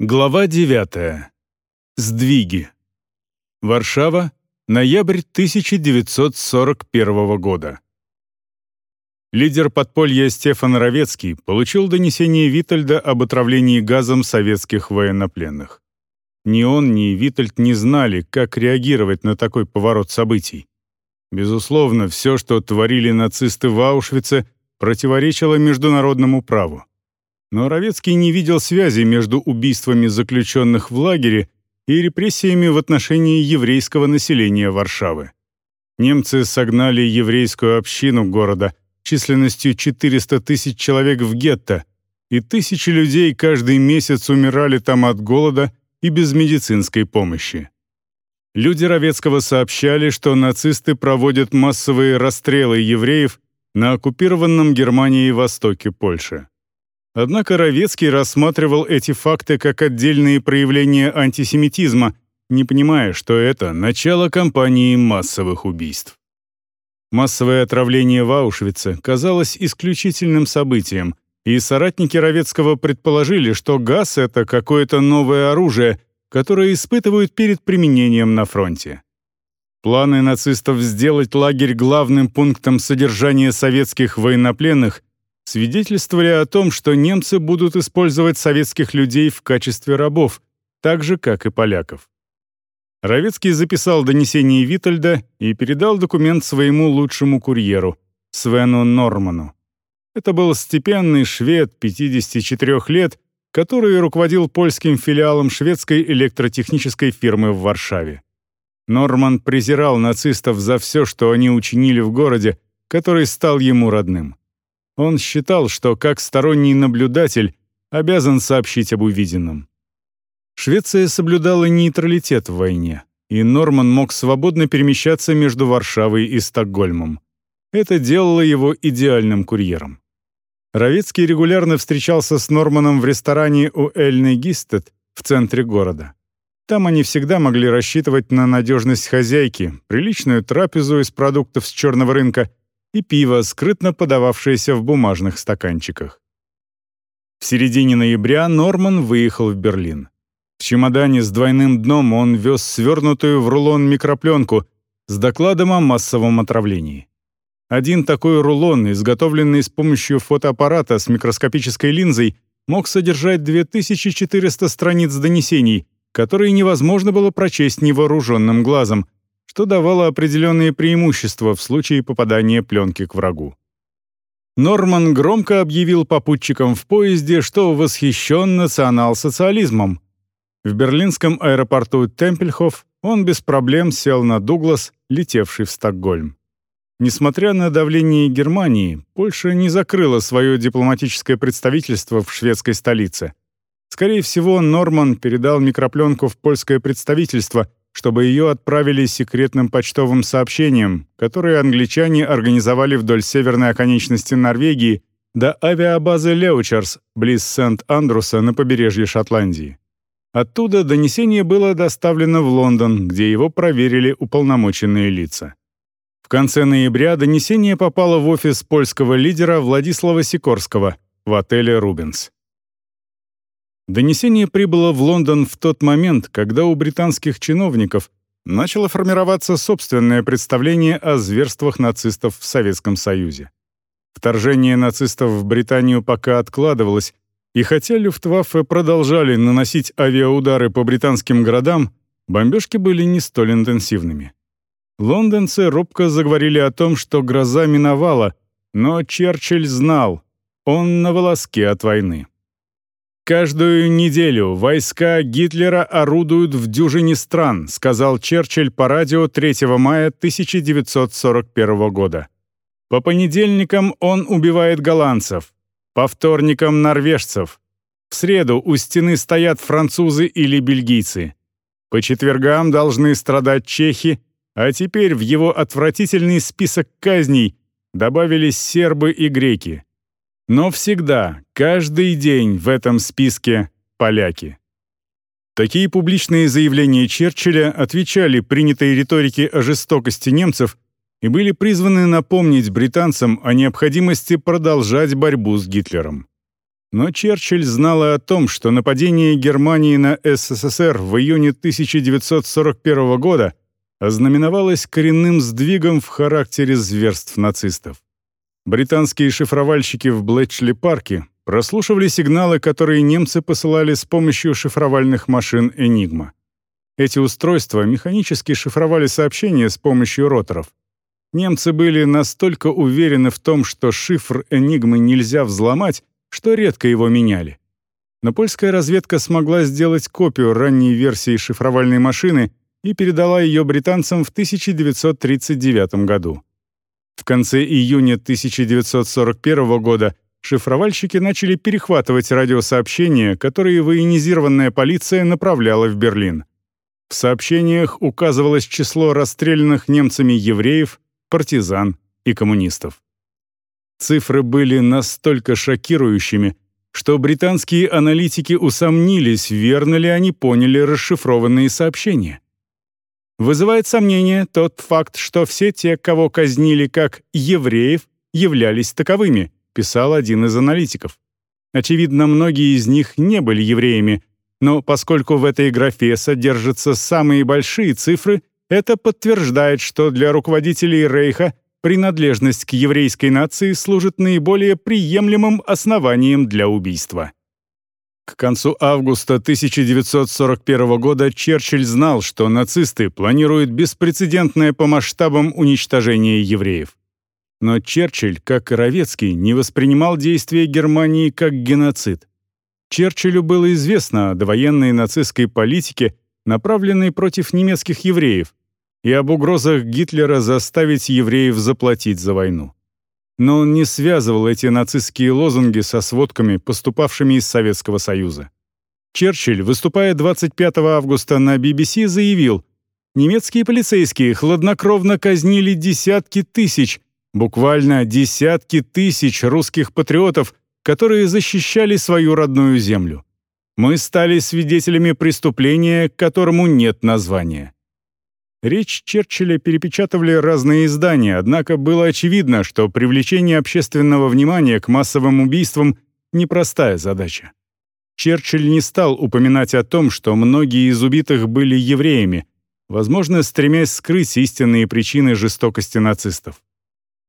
Глава 9. Сдвиги. Варшава, ноябрь 1941 года. Лидер подполья Стефан Равецкий получил донесение Витальда об отравлении газом советских военнопленных. Ни он, ни Витальд не знали, как реагировать на такой поворот событий. Безусловно, все, что творили нацисты в Аушвице, противоречило международному праву. Но Равецкий не видел связи между убийствами заключенных в лагере и репрессиями в отношении еврейского населения Варшавы. Немцы согнали еврейскую общину города численностью 400 тысяч человек в гетто, и тысячи людей каждый месяц умирали там от голода и без медицинской помощи. Люди Равецкого сообщали, что нацисты проводят массовые расстрелы евреев на оккупированном Германией востоке Польши. Однако Равецкий рассматривал эти факты как отдельные проявления антисемитизма, не понимая, что это начало кампании массовых убийств. Массовое отравление в Аушвице казалось исключительным событием, и соратники Равецкого предположили, что газ — это какое-то новое оружие, которое испытывают перед применением на фронте. Планы нацистов сделать лагерь главным пунктом содержания советских военнопленных свидетельствовали о том, что немцы будут использовать советских людей в качестве рабов, так же, как и поляков. Равецкий записал донесение Витальда и передал документ своему лучшему курьеру, Свену Норману. Это был степенный швед 54 лет, который руководил польским филиалом шведской электротехнической фирмы в Варшаве. Норман презирал нацистов за все, что они учинили в городе, который стал ему родным. Он считал, что как сторонний наблюдатель обязан сообщить об увиденном. Швеция соблюдала нейтралитет в войне, и Норман мог свободно перемещаться между Варшавой и Стокгольмом. Это делало его идеальным курьером. Равицкий регулярно встречался с Норманом в ресторане у Эльны Гистед в центре города. Там они всегда могли рассчитывать на надежность хозяйки, приличную трапезу из продуктов с черного рынка и пиво, скрытно подававшееся в бумажных стаканчиках. В середине ноября Норман выехал в Берлин. В чемодане с двойным дном он вез свернутую в рулон микропленку с докладом о массовом отравлении. Один такой рулон, изготовленный с помощью фотоаппарата с микроскопической линзой, мог содержать 2400 страниц донесений, которые невозможно было прочесть невооруженным глазом, что давало определенные преимущества в случае попадания пленки к врагу. Норман громко объявил попутчикам в поезде, что восхищен национал-социализмом. В берлинском аэропорту Темпельхоф он без проблем сел на Дуглас, летевший в Стокгольм. Несмотря на давление Германии, Польша не закрыла свое дипломатическое представительство в шведской столице. Скорее всего, Норман передал микропленку в польское представительство, чтобы ее отправили секретным почтовым сообщением, которое англичане организовали вдоль северной оконечности Норвегии до авиабазы Леучарс близ Сент-Андруса на побережье Шотландии. Оттуда донесение было доставлено в Лондон, где его проверили уполномоченные лица. В конце ноября донесение попало в офис польского лидера Владислава Сикорского в отеле «Рубенс». Донесение прибыло в Лондон в тот момент, когда у британских чиновников начало формироваться собственное представление о зверствах нацистов в Советском Союзе. Вторжение нацистов в Британию пока откладывалось, и хотя Люфтваффе продолжали наносить авиаудары по британским городам, бомбежки были не столь интенсивными. Лондонцы робко заговорили о том, что гроза миновала, но Черчилль знал, он на волоске от войны. «Каждую неделю войска Гитлера орудуют в дюжине стран», сказал Черчилль по радио 3 мая 1941 года. «По понедельникам он убивает голландцев, по вторникам — норвежцев. В среду у стены стоят французы или бельгийцы. По четвергам должны страдать чехи, а теперь в его отвратительный список казней добавились сербы и греки. Но всегда, каждый день в этом списке поляки. Такие публичные заявления Черчилля отвечали принятой риторике о жестокости немцев и были призваны напомнить британцам о необходимости продолжать борьбу с Гитлером. Но Черчилль знал и о том, что нападение Германии на СССР в июне 1941 года ознаменовалось коренным сдвигом в характере зверств нацистов. Британские шифровальщики в Блэчли-парке прослушивали сигналы, которые немцы посылали с помощью шифровальных машин «Энигма». Эти устройства механически шифровали сообщения с помощью роторов. Немцы были настолько уверены в том, что шифр «Энигмы» нельзя взломать, что редко его меняли. Но польская разведка смогла сделать копию ранней версии шифровальной машины и передала ее британцам в 1939 году. В конце июня 1941 года шифровальщики начали перехватывать радиосообщения, которые военизированная полиция направляла в Берлин. В сообщениях указывалось число расстрелянных немцами евреев, партизан и коммунистов. Цифры были настолько шокирующими, что британские аналитики усомнились, верно ли они поняли расшифрованные сообщения. Вызывает сомнение тот факт, что все те, кого казнили как евреев, являлись таковыми, писал один из аналитиков. Очевидно, многие из них не были евреями, но поскольку в этой графе содержатся самые большие цифры, это подтверждает, что для руководителей Рейха принадлежность к еврейской нации служит наиболее приемлемым основанием для убийства. К концу августа 1941 года Черчилль знал, что нацисты планируют беспрецедентное по масштабам уничтожение евреев. Но Черчилль, как и Ровецкий, не воспринимал действия Германии как геноцид. Черчиллю было известно о довоенной нацистской политике, направленной против немецких евреев, и об угрозах Гитлера заставить евреев заплатить за войну. Но он не связывал эти нацистские лозунги со сводками, поступавшими из Советского Союза. Черчилль, выступая 25 августа на BBC, заявил, «Немецкие полицейские хладнокровно казнили десятки тысяч, буквально десятки тысяч русских патриотов, которые защищали свою родную землю. Мы стали свидетелями преступления, которому нет названия». Речь Черчилля перепечатывали разные издания, однако было очевидно, что привлечение общественного внимания к массовым убийствам — непростая задача. Черчилль не стал упоминать о том, что многие из убитых были евреями, возможно, стремясь скрыть истинные причины жестокости нацистов.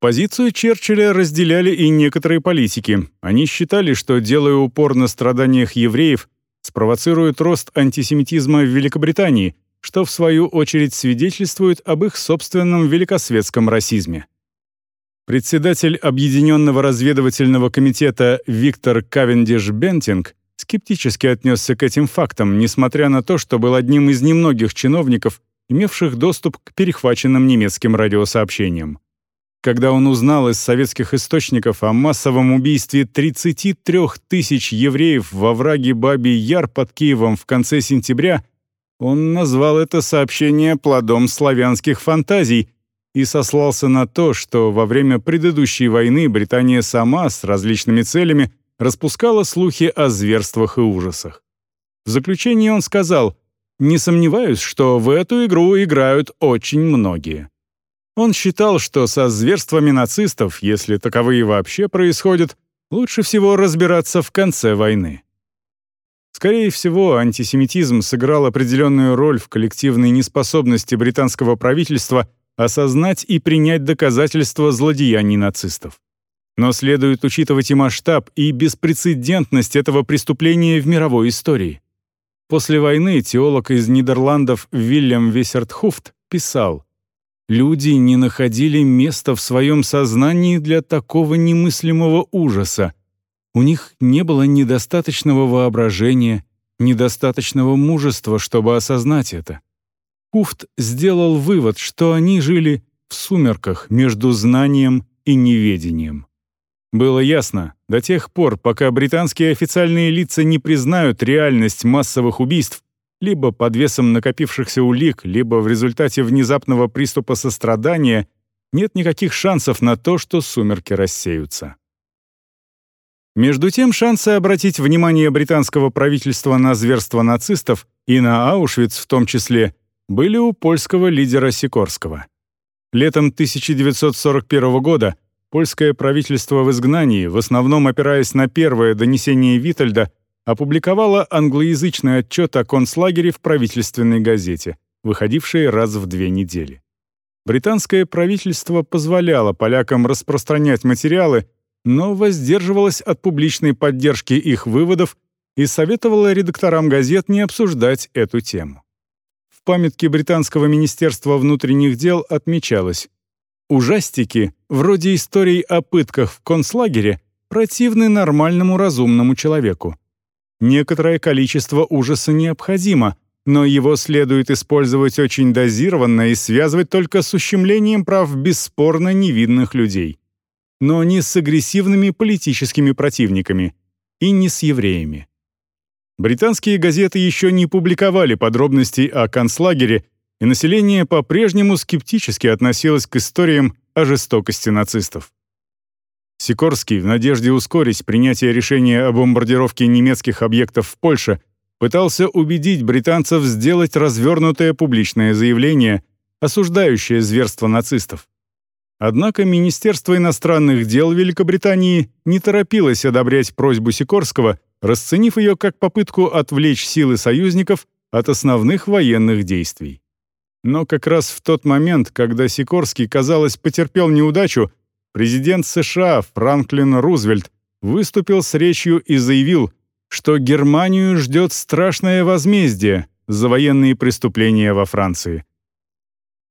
Позицию Черчилля разделяли и некоторые политики. Они считали, что, делая упор на страданиях евреев, спровоцирует рост антисемитизма в Великобритании, что в свою очередь свидетельствует об их собственном великосветском расизме. Председатель Объединенного разведывательного комитета Виктор Кавендиш Бентинг скептически отнесся к этим фактам, несмотря на то, что был одним из немногих чиновников, имевших доступ к перехваченным немецким радиосообщениям. Когда он узнал из советских источников о массовом убийстве 33 тысяч евреев во враге Бабий Яр под Киевом в конце сентября, он назвал это сообщение плодом славянских фантазий и сослался на то, что во время предыдущей войны Британия сама с различными целями распускала слухи о зверствах и ужасах. В заключение он сказал, «Не сомневаюсь, что в эту игру играют очень многие». Он считал, что со зверствами нацистов, если таковые вообще происходят, лучше всего разбираться в конце войны. Скорее всего, антисемитизм сыграл определенную роль в коллективной неспособности британского правительства осознать и принять доказательства злодеяний нацистов. Но следует учитывать и масштаб, и беспрецедентность этого преступления в мировой истории. После войны теолог из Нидерландов Вильям Вессертхуфт писал, Люди не находили места в своем сознании для такого немыслимого ужаса. У них не было недостаточного воображения, недостаточного мужества, чтобы осознать это. Куфт сделал вывод, что они жили в сумерках между знанием и неведением. Было ясно, до тех пор, пока британские официальные лица не признают реальность массовых убийств, либо под весом накопившихся улик, либо в результате внезапного приступа сострадания, нет никаких шансов на то, что сумерки рассеются. Между тем, шансы обратить внимание британского правительства на зверство нацистов и на Аушвиц в том числе были у польского лидера Сикорского. Летом 1941 года польское правительство в изгнании, в основном опираясь на первое донесение Витальда, опубликовало англоязычный отчет о концлагере в правительственной газете, выходившей раз в две недели. Британское правительство позволяло полякам распространять материалы, но воздерживалось от публичной поддержки их выводов и советовало редакторам газет не обсуждать эту тему. В памятке Британского министерства внутренних дел отмечалось «Ужастики, вроде историй о пытках в концлагере, противны нормальному разумному человеку. Некоторое количество ужаса необходимо, но его следует использовать очень дозированно и связывать только с ущемлением прав бесспорно невинных людей. Но не с агрессивными политическими противниками и не с евреями. Британские газеты еще не публиковали подробностей о концлагере, и население по-прежнему скептически относилось к историям о жестокости нацистов. Сикорский, в надежде ускорить принятие решения о бомбардировке немецких объектов в Польше, пытался убедить британцев сделать развернутое публичное заявление, осуждающее зверство нацистов. Однако Министерство иностранных дел Великобритании не торопилось одобрять просьбу Сикорского, расценив ее как попытку отвлечь силы союзников от основных военных действий. Но как раз в тот момент, когда Сикорский, казалось, потерпел неудачу, президент США Франклин Рузвельт выступил с речью и заявил, что Германию ждет страшное возмездие за военные преступления во Франции.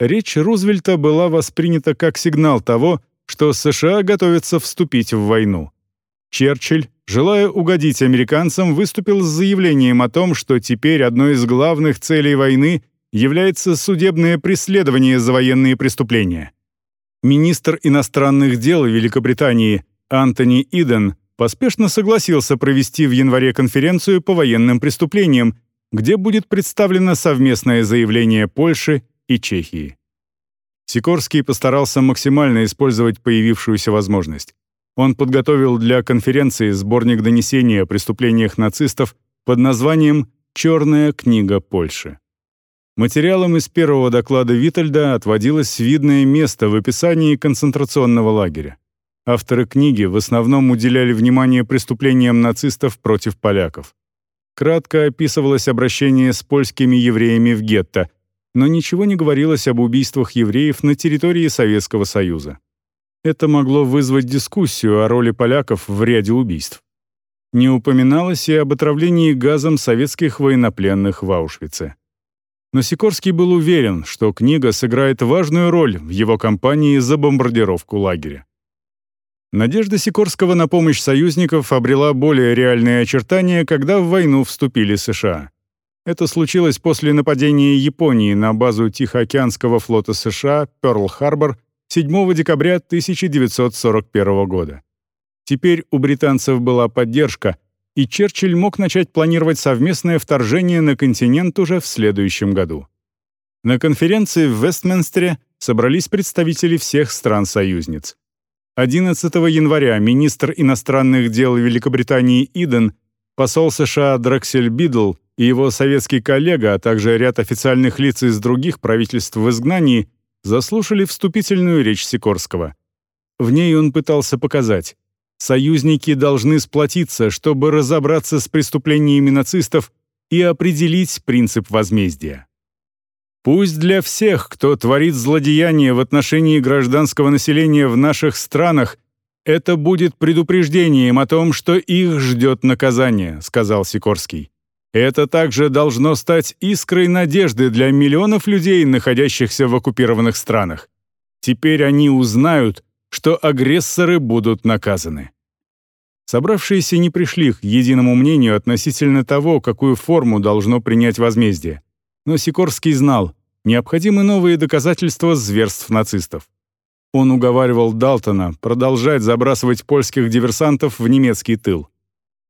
Речь Рузвельта была воспринята как сигнал того, что США готовятся вступить в войну. Черчилль, желая угодить американцам, выступил с заявлением о том, что теперь одной из главных целей войны является судебное преследование за военные преступления. Министр иностранных дел Великобритании Антони Иден поспешно согласился провести в январе конференцию по военным преступлениям, где будет представлено совместное заявление Польши и Чехии. Сикорский постарался максимально использовать появившуюся возможность. Он подготовил для конференции сборник донесений о преступлениях нацистов под названием «Черная книга Польши». Материалам из первого доклада Витальда отводилось видное место в описании концентрационного лагеря. Авторы книги в основном уделяли внимание преступлениям нацистов против поляков. Кратко описывалось обращение с польскими евреями в гетто, но ничего не говорилось об убийствах евреев на территории Советского Союза. Это могло вызвать дискуссию о роли поляков в ряде убийств. Не упоминалось и об отравлении газом советских военнопленных в Аушвице. Но Сикорский был уверен, что книга сыграет важную роль в его кампании за бомбардировку лагеря. Надежда Сикорского на помощь союзников обрела более реальные очертания, когда в войну вступили США. Это случилось после нападения Японии на базу Тихоокеанского флота США Пёрл-Харбор 7 декабря 1941 года. Теперь у британцев была поддержка, и Черчилль мог начать планировать совместное вторжение на континент уже в следующем году. На конференции в Вестминстере собрались представители всех стран-союзниц. 11 января министр иностранных дел Великобритании Иден, посол США Драксель Бидл и его советский коллега, а также ряд официальных лиц из других правительств в изгнании заслушали вступительную речь Сикорского. В ней он пытался показать, союзники должны сплотиться, чтобы разобраться с преступлениями нацистов и определить принцип возмездия. Пусть для всех, кто творит злодеяния в отношении гражданского населения в наших странах, это будет предупреждением о том, что их ждет наказание, сказал Сикорский. Это также должно стать искрой надежды для миллионов людей, находящихся в оккупированных странах. Теперь они узнают, что агрессоры будут наказаны. Собравшиеся не пришли к единому мнению относительно того, какую форму должно принять возмездие. Но Сикорский знал, необходимы новые доказательства зверств нацистов. Он уговаривал Далтона продолжать забрасывать польских диверсантов в немецкий тыл.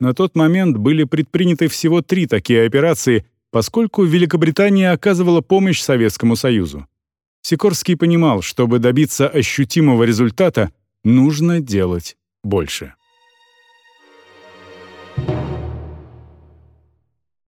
На тот момент были предприняты всего три такие операции, поскольку Великобритания оказывала помощь Советскому Союзу. Сикорский понимал, чтобы добиться ощутимого результата, нужно делать больше.